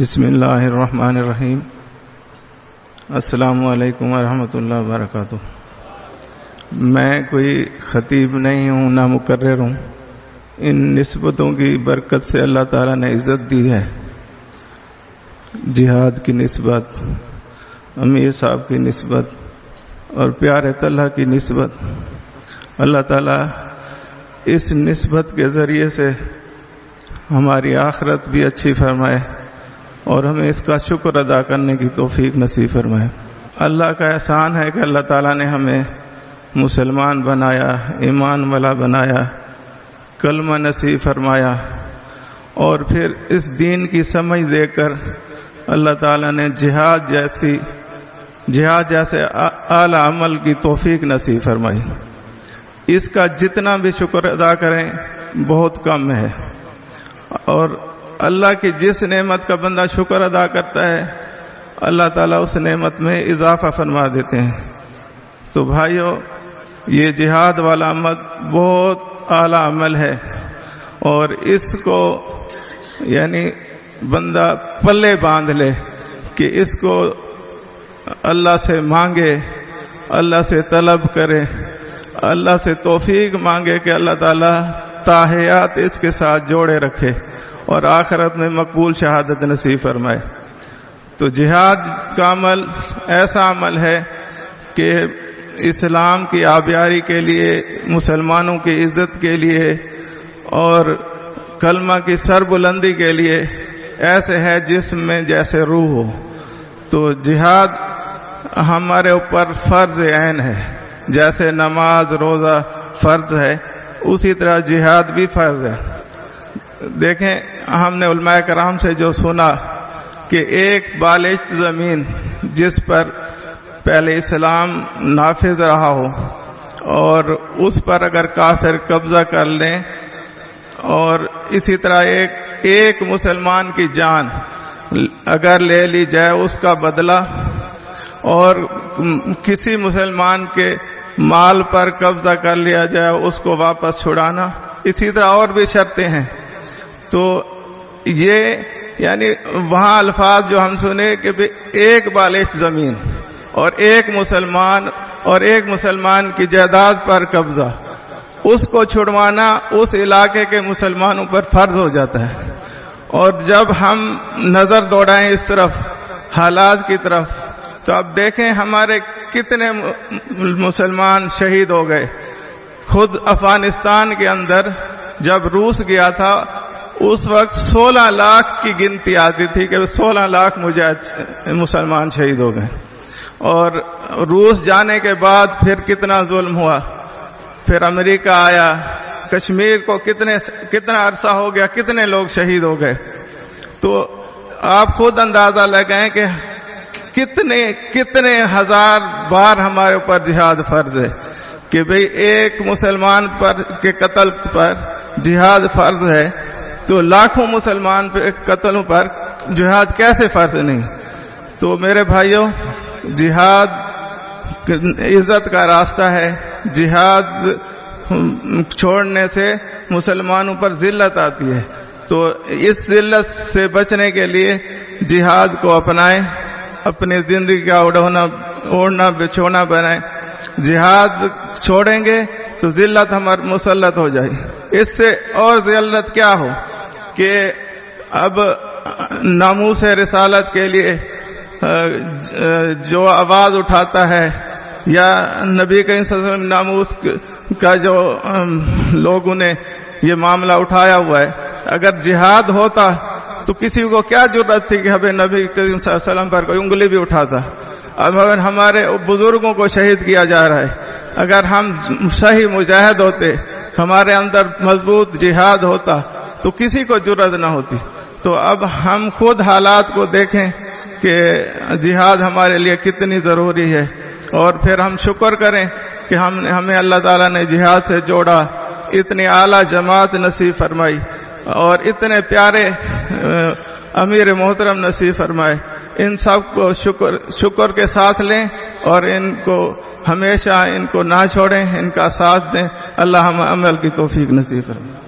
بسم اللہ الرحمن الرحیم۔ السلام علیکم ورحمۃ اللہ وبرکاتہ۔ میں کوئی خطیب نہیں ہوں، نہ مقرر ہوں۔ ان نسبتوں کی برکت سے اللہ تعالیٰ نے عزت دی ہے۔ جہاد کی نسبت، امیر صاحب کی نسبت اور پیار طلحہ کی نسبت۔ اللہ تعالیٰ اس نسبت کے ذریعے سے ہماری آخرت بھی اچھی فرمائے۔ اور ہمیں اس کا شکر ادا کرنے کی توفیق نصیب فرمائے۔ اللہ کا احسان ہے کہ اللہ تعالیٰ نے ہمیں مسلمان بنایا، ایمان والا بنایا، کلمہ نصیب فرمایا۔ اور پھر اس دین کی سمجھ دے کر اللہ تعالیٰ نے جہاد جیسی، جہاد جیسے اعلی عمل کی توفیق نصیب فرمائی۔ اس کا جتنا بھی شکر ادا کریں، بہت کم ہے۔ اور اللہ کی جس نعمت کا بندہ شکر ادا کرتا ہے، اللہ تعالیٰ اس نعمت میں اضافہ فرما دیتے ہیں۔ تو بھائیو، یہ جہاد والا عمل بہت اعلی عمل ہے۔ اور اس کو یعنی بندہ پلے باندھ لے کہ اس کو اللہ سے مانگے، اللہ سے طلب کرے، اللہ سے توفیق مانگے کہ اللہ تعالیٰ تاحیات اس کے ساتھ جوڑے رکھے۔ اور آخرت میں مقبول شہادت نصیب فرمائے۔ تو جہاد کا عمل ایسا عمل ہے کہ اسلام کی آبیاری کے لیے، مسلمانوں کی عزت کے لیے اور کلمہ کی سر بلندی کے لیے ایسے ہے جس میں جیسے روح ہو۔ تو جہاد ہمارے اوپر فرض عین ہے۔ جیسے نماز، روزہ فرض ہے، اسی طرح جہاد بھی فرض ہے۔ دیکھیں، ہم نے علماء کرام سے جو سنا کہ ایک بالش زمین جس پر پہلے اسلام نافذ رہا ہو اور اس پر اگر کافر قبضہ کر لیں اور اسی طرح ایک ایک مسلمان کی جان اگر لے لی جائے اس کا بدلہ اور کسی مسلمان کے مال پر قبضہ کر لیا جائے، اس کو واپس چھڑانا، اسی طرح اور بھی شرطیں ہیں۔ تو یہ یعنی وہاں الفاظ جو ہم سنے کہ ایک بالش زمین اور ایک مسلمان اور ایک مسلمان کی جائیداد پر قبضہ، اس کو چھڑوانا اس علاقے کے مسلمانوں پر فرض ہو جاتا ہے۔ اور جب ہم نظر دوڑائیں اس طرف، حالات کی طرف، تو اب دیکھیں ہمارے کتنے مسلمان شہید ہو گئے۔ خود افغانستان کے اندر جب روس گیا تھا اس وقت سولہ لاکھ کی گنتی آتی تھی کہ سولہ لاکھ مجاہد مسلمان شہید ہو گئے۔ اور روس جانے کے بعد پھر کتنا ظلم ہوا۔ پھر امریکہ آیا۔ کشمیر کو کتنے کتنا عرصہ ہو گیا، کتنے لوگ شہید ہو گئے۔ تو آپ خود اندازہ لگائیں کہ کتنے کتنے ہزار بار ہمارے اوپر جہاد فرض ہے کہ بھئی ایک مسلمان پر، کے قتل پر جہاد فرض ہے۔ تو لاکھوں مسلمان پہ قتلوں پر جہاد کیسے فرض نہیں۔ تو میرے بھائیوں، جہاد عزت کا راستہ ہے۔ جہاد چھوڑنے سے مسلمانوں پر ذلت آتی ہے۔ تو اس ذلت سے بچنے کے لیے جہاد کو اپنائیں۔ اپنی زندگی کا اڑونا، اوڑھنا، بچھونا بنائیں۔ جہاد چھوڑیں گے تو ذلت ہمار مسلط ہو جائے۔ اس سے اور ذلت کیا ہو؟ کہ اب ناموس رسالت کے لیے جو آواز اٹھاتا ہے، یا نبی کریم صلی اللہ علیہ وسلم ناموس کا جو لوگوں نے یہ معاملہ اٹھایا ہوا ہے۔ اگر جہاد ہوتا تو کسی کو کیا ضرورت تھی کہ ہمیں نبی کریم صلی اللہ علیہ وسلم پر کوئی انگلی بھی اٹھاتا؟ اب اگر ہمارے بزرگوں کو شہید کیا جا رہا ہے، اگر ہم صحیح مجاہد ہوتے، ہمارے اندر مضبوط جہاد ہوتا تو کسی کو ضرورت نہ ہوتی۔ تو اب ہم خود حالات کو دیکھیں کہ جہاد ہمارے لیے کتنی ضروری ہے۔ اور پھر ہم شکر کریں کہ ہم نے ہمیں اللہ تعالیٰ نے جہاد سے جوڑا۔ اتنی اعلیٰ جماعت نصیب فرمائی۔ اور اتنے پیارے امیر محترم نصیب فرمائے۔ ان سب کو شکر شکر کے ساتھ لیں اور ان کو ہمیشہ ان کو نہ چھوڑیں، ان کا ساتھ دیں۔ اللہ ہم عمل کی توفیق نصیب فرمائے۔